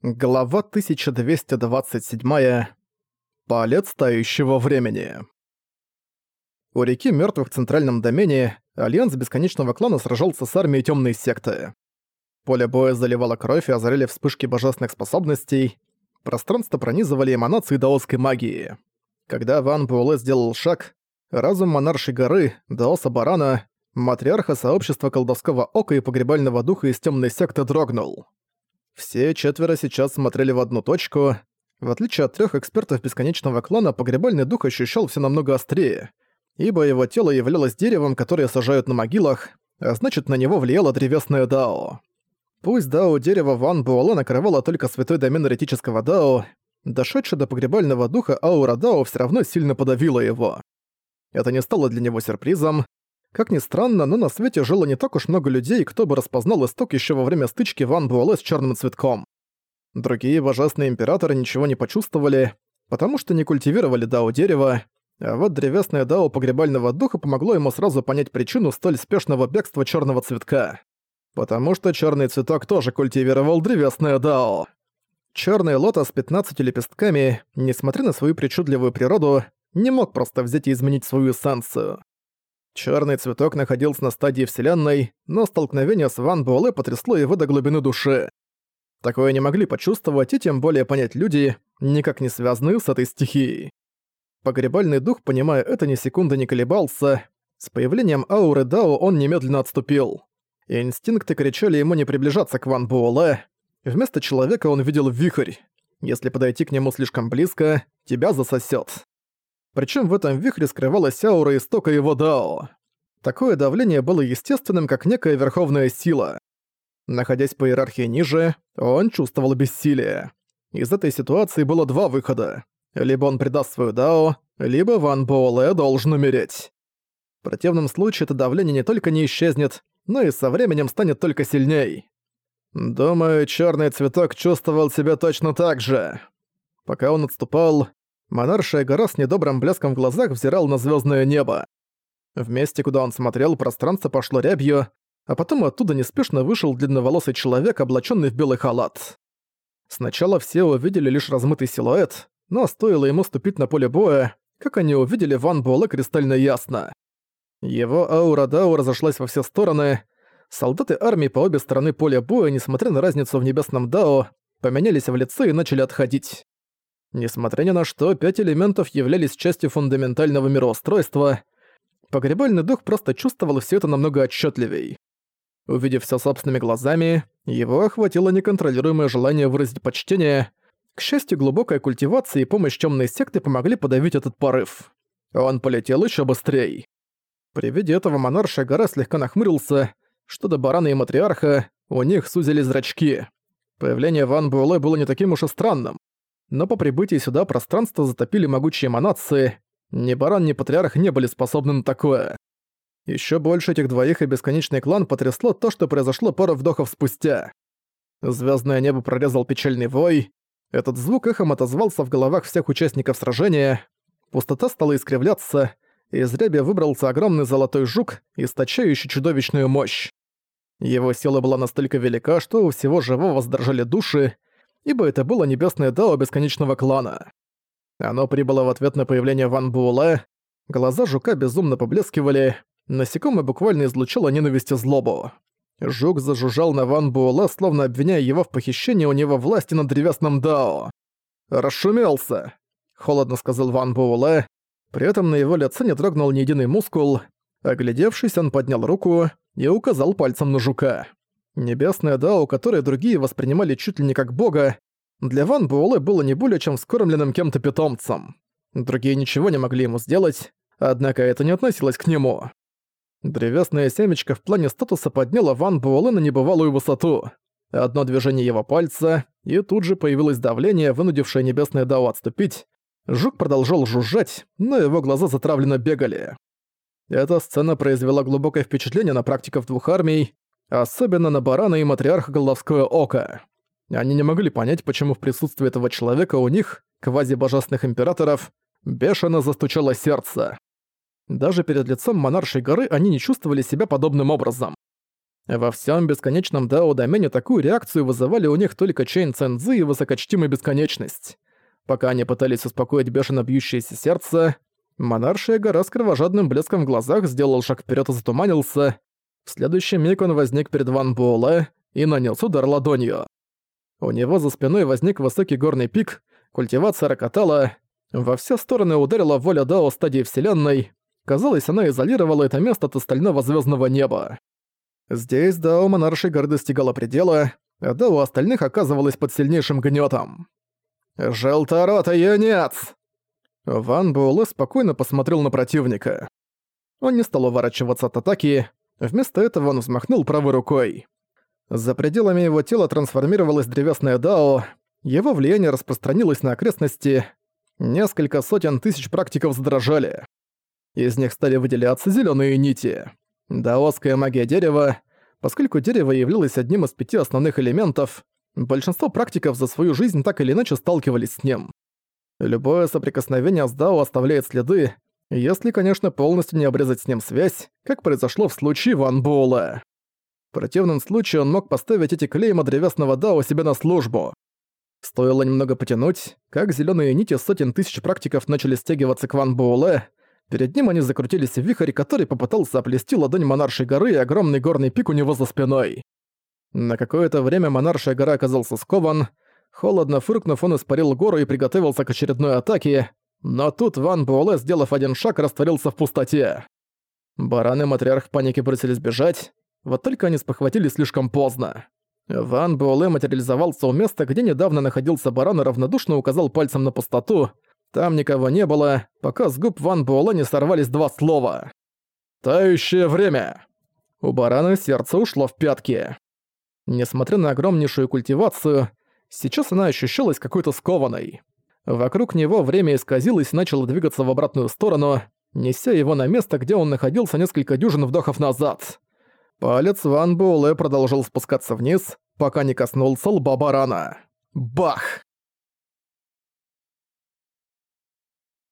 Глава 1227. Палец тающего времени. У реки Мёртвых в центральном домене Альянс Бесконечного Клана сражался с армией Тёмной Секты. Поле боя заливало кровь и озаряли вспышки божественных способностей. Пространство пронизывали эманации даосской магии. Когда Ван Баолэ сделал шаг, разум монаршей горы, даоса Барана, матриарха сообщества колдовского ока и погребального духа из Тёмной Секты дрогнул. Все четверо сейчас смотрели в одну точку. В отличие от трех экспертов бесконечного клана, погребальный дух ощущал все намного острее, ибо его тело являлось деревом, которое сажают на могилах, а значит, на него влияло древесное дао. Пусть дао дерева Ван Буэлэ накрывало только святой домен эретического дао, дошедшая до погребального духа аура дао все равно сильно подавила его. Это не стало для него сюрпризом, как ни странно, но на свете жило не так уж много людей, кто бы распознал исток еще во время стычки Ван Буэлэ с черным цветком. Другие божественные императоры ничего не почувствовали, потому что не культивировали дао дерева, а вот древесное дао погребального духа помогло ему сразу понять причину столь спешного бегства черного цветка. Потому что черный цветок тоже культивировал древесное дао. Черный лотос с 15 лепестками, несмотря на свою причудливую природу, не мог просто взять и изменить свою эссенцию. Черный цветок находился на стадии Вселенной, но столкновение с Ван Буэлэ потрясло его до глубины души. Такое не могли почувствовать и тем более понять люди, никак не связанные с этой стихией. Погребальный дух, понимая это, ни секунды не колебался. С появлением ауры Дао он немедленно отступил. Инстинкты кричали ему не приближаться к Ван Буэлэ. Вместо человека он видел вихрь. Если подойти к нему слишком близко, тебя засосет. Причем в этом вихре скрывалась аура истока его дао. Такое давление было естественным, как некая верховная сила. Находясь по иерархии ниже, он чувствовал бессилие. Из этой ситуации было два выхода. Либо он предаст свою дао, либо Ван Буэлэ должен умереть. В противном случае это давление не только не исчезнет, но и со временем станет только сильней. Думаю, черный цветок чувствовал себя точно так же. Пока он отступал, Монаршая гора с недобрым блеском в глазах взирал на звездное небо. В месте, куда он смотрел, пространство пошло рябью, а потом оттуда неспешно вышел длинноволосый человек, облаченный в белый халат. Сначала все увидели лишь размытый силуэт, но стоило ему ступить на поле боя, как они увидели Ван Буэлэ кристально ясно. Его аура Дао разошлась во все стороны, солдаты армии по обе стороны поля боя, несмотря на разницу в небесном Дао, поменялись в лице и начали отходить. Несмотря ни на что, пять элементов являлись частью фундаментального мироустройства. Погребальный дух просто чувствовал все это намного отчетливей. Увидев все собственными глазами, его охватило неконтролируемое желание выразить почтение. К счастью, глубокая культивация и помощь темной секты помогли подавить этот порыв. Он полетел еще быстрее. При виде этого монарша гора слегка нахмурился, что до барана и матриарха, у них сузили зрачки. Появление Ван Буэлэ было не таким уж и странным но по прибытии сюда пространство затопили могучие эманации, ни баран, ни патриарх не были способны на такое. Еще больше этих двоих и бесконечный клан потрясло то, что произошло пару вдохов спустя. Звездное небо прорезал печальный вой. Этот звук эхом отозвался в головах всех участников сражения. Пустота стала искривляться, и из ряби выбрался огромный золотой жук, источающий чудовищную мощь. Его сила была настолько велика, что у всего живого задрожали души, ибо это было небесное дао бесконечного клана. Оно прибыло в ответ на появление Ван Буэлэ, глаза жука безумно поблескивали, насекомое буквально излучало ненависть и злобу. Жук зажужжал на Ван Буэлэ, словно обвиняя его в похищении у него власти над древесным дао. «Расшумелся!» — холодно сказал Ван Буэлэ, при этом на его лице не дрогнул ни единый мускул. Оглядевшись, он поднял руку и указал пальцем на жука. Небесное Дао, которое другие воспринимали чуть ли не как бога, для Ван Буэлэ было не более чем скормленным кем-то питомцем. Другие ничего не могли ему сделать, однако это не относилось к нему. Древесное семечко в плане статуса подняло Ван Буэлэ на небывалую высоту. Одно движение его пальца, и тут же появилось давление, вынудившее небесное Дао отступить. Жук продолжал жужжать, но его глаза затравленно бегали. Эта сцена произвела глубокое впечатление на практиков двух армий, Особенно на барана и матриарха Головское Око. Они не могли понять, почему в присутствии этого человека у них, квази-божественных императоров, бешено застучало сердце. Даже перед лицом монаршей горы они не чувствовали себя подобным образом. Во всем бесконечном Дао-домене такую реакцию вызывали у них только Чейн Цэнзы и высокочтимая бесконечность. Пока они пытались успокоить бешено бьющееся сердце, монаршая гора с кровожадным блеском в глазах сделал шаг вперед и затуманился. В следующий миг он возник перед Ван Буэлэ и нанес удар ладонью. У него за спиной возник высокий горный пик, культивация рокотала, во все стороны ударила воля Дао стадии Вселенной. Казалось, она изолировала это место от остального звездного неба. Здесь Дао монаршей горы достигала предела, а Дао остальных оказывалась под сильнейшим гнетом. «Желторотый юнец!» Ван Буэлэ спокойно посмотрел на противника. Он не стал уворачиваться от атаки, вместо этого он взмахнул правой рукой. За пределами его тела трансформировалась древесная Дао, его влияние распространилось на окрестности, несколько сотен тысяч практиков задрожали. Из них стали выделяться зеленые нити. Даосская магия дерева, поскольку дерево являлось одним из пяти основных элементов, большинство практиков за свою жизнь так или иначе сталкивались с ним. Любое соприкосновение с Дао оставляет следы, если, конечно, полностью не обрезать с ним связь, как произошло в случае Ван Буэлла. В противном случае он мог поставить эти клейма древесного Дао себе на службу. Стоило немного потянуть, как зеленые нити сотен тысяч практиков начали стягиваться к Ван Буэлэ, Перед ним они закрутились в вихрь, который попытался оплести ладонь монаршей горы и огромный горный пик у него за спиной. На какое-то время монаршая гора оказался скован. Холодно фыркнув, он испарил гору и приготовился к очередной атаке, но тут Ван Буэлэ, сделав один шаг, растворился в пустоте. Бараны матриарх в панике бросились бежать, вот только они спохватились слишком поздно. Ван Буэлэ материализовался у места, где недавно находился баран и равнодушно указал пальцем на пустоту, там никого не было, пока с губ Ван Буэлла не сорвались два слова. «Тающее время!» У барана сердце ушло в пятки. Несмотря на огромнейшую культивацию, сейчас она ощущалась какой-то скованной. Вокруг него время исказилось и начало двигаться в обратную сторону, неся его на место, где он находился несколько дюжин вдохов назад. Палец Ван Буэлэ продолжил спускаться вниз, пока не коснулся лба барана. Бах!